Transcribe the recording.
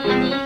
ini